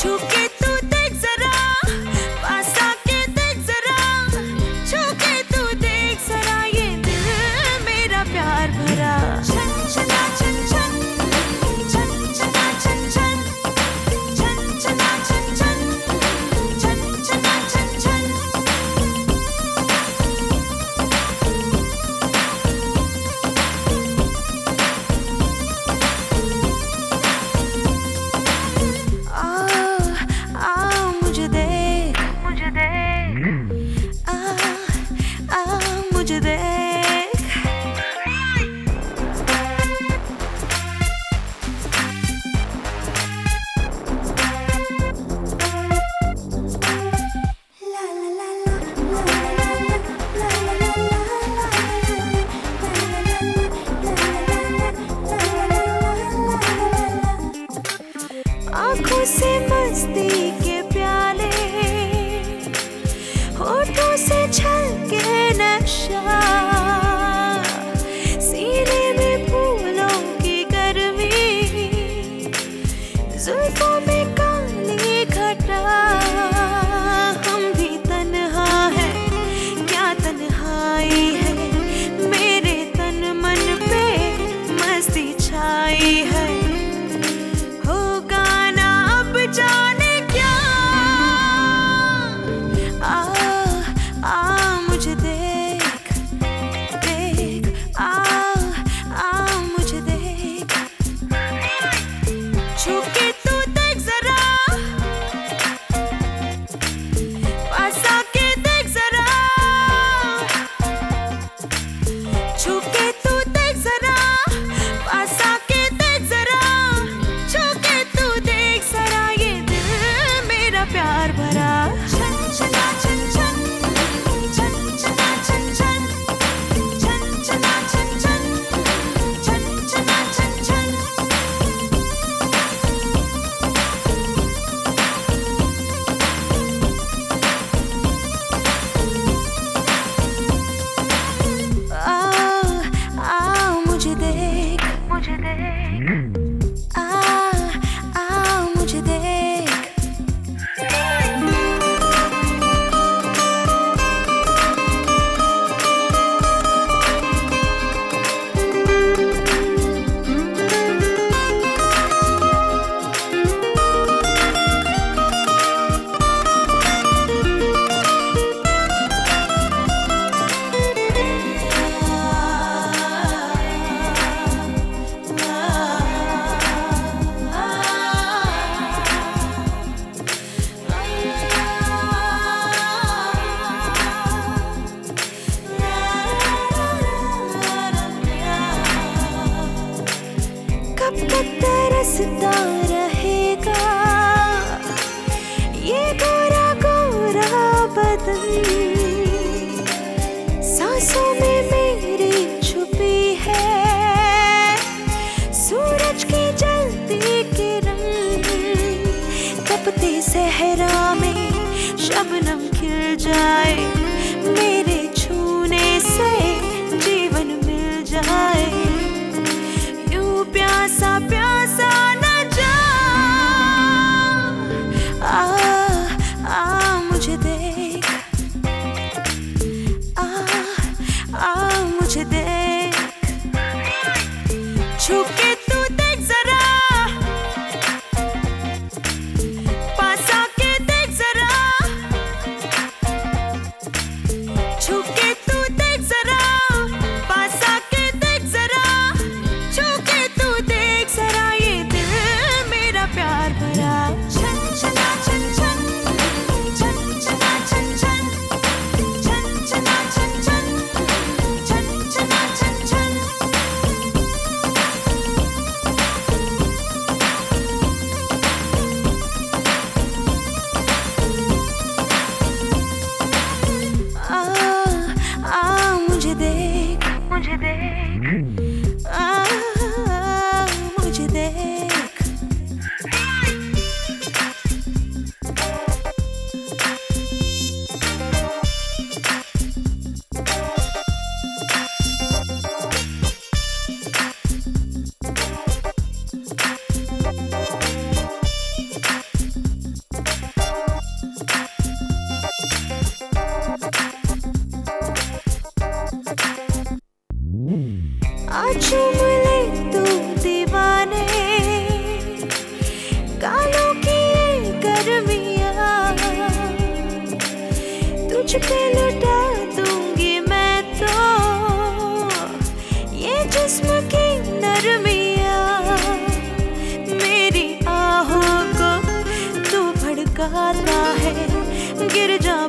छुके तू सहरा में शबनम खिल जाए मेरे आचुमले तू तो दीवाने। कालों की गर्मिया। तुझ पे लुटा दूँगी मैं तो। ये जिस्म की नरमिया। मेरी आहों को तू भड़काता है। गिर जा